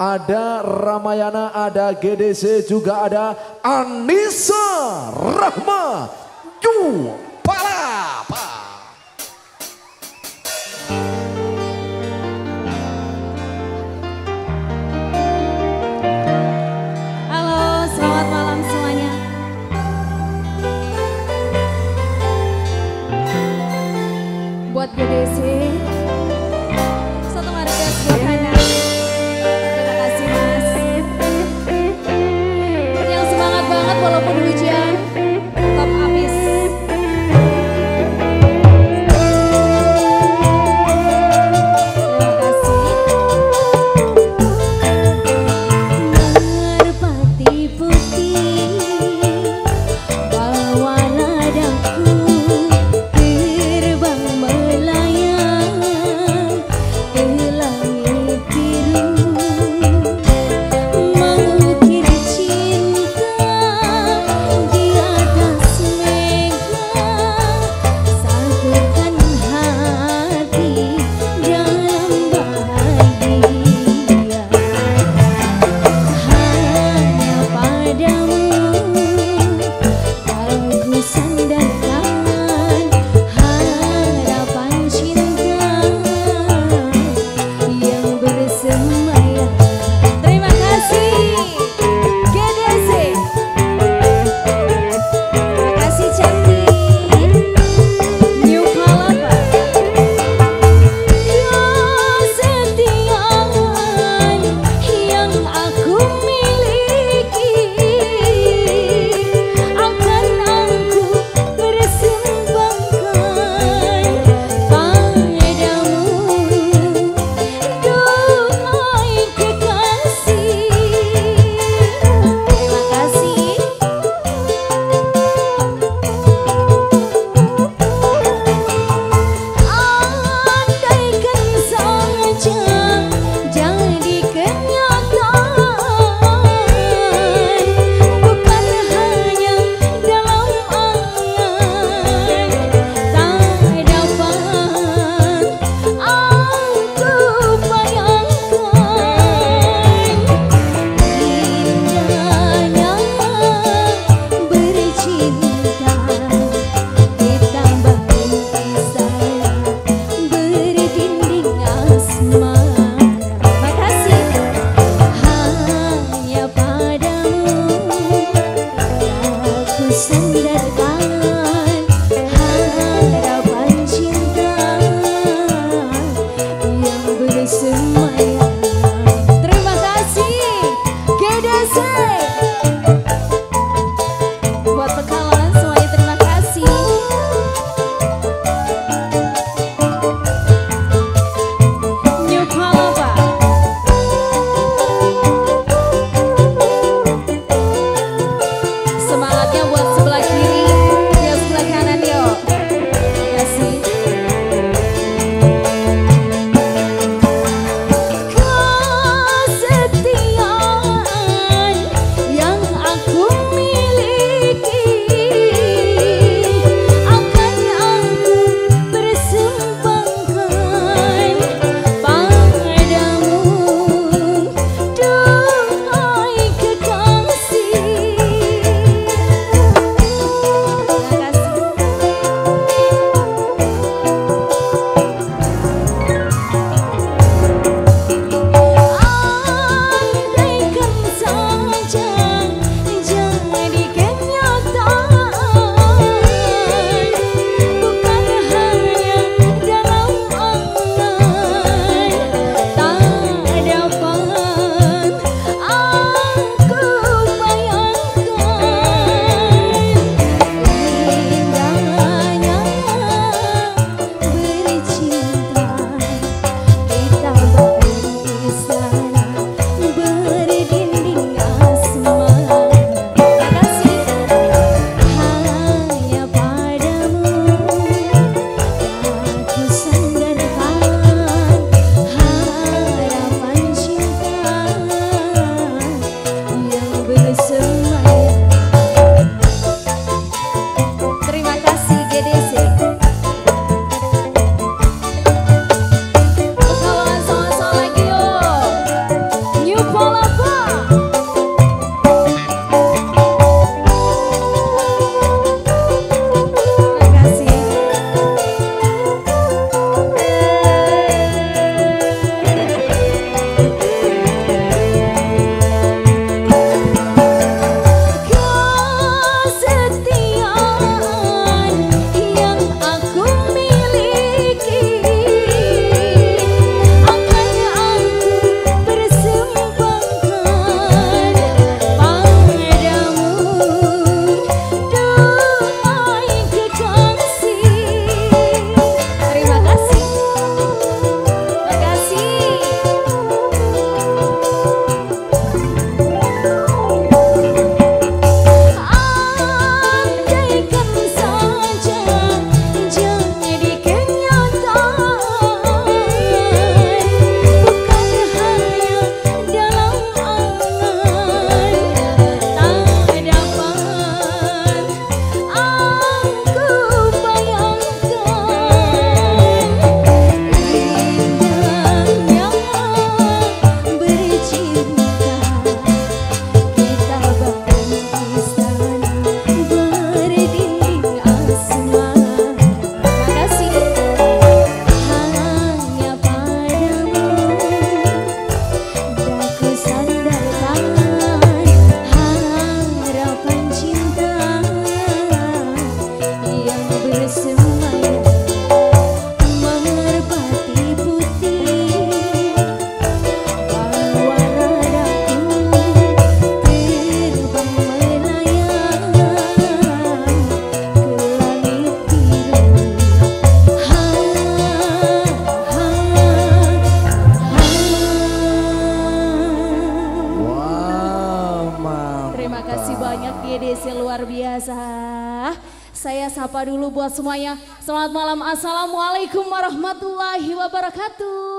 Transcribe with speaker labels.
Speaker 1: ada Ramayana, ada GDC, juga ada Anissa Rahma. Yu
Speaker 2: GDC luar biasa. Saya sapa dulu buat semuanya. Selamat malam. Assalamualaikum warahmatullahi wabarakatuh.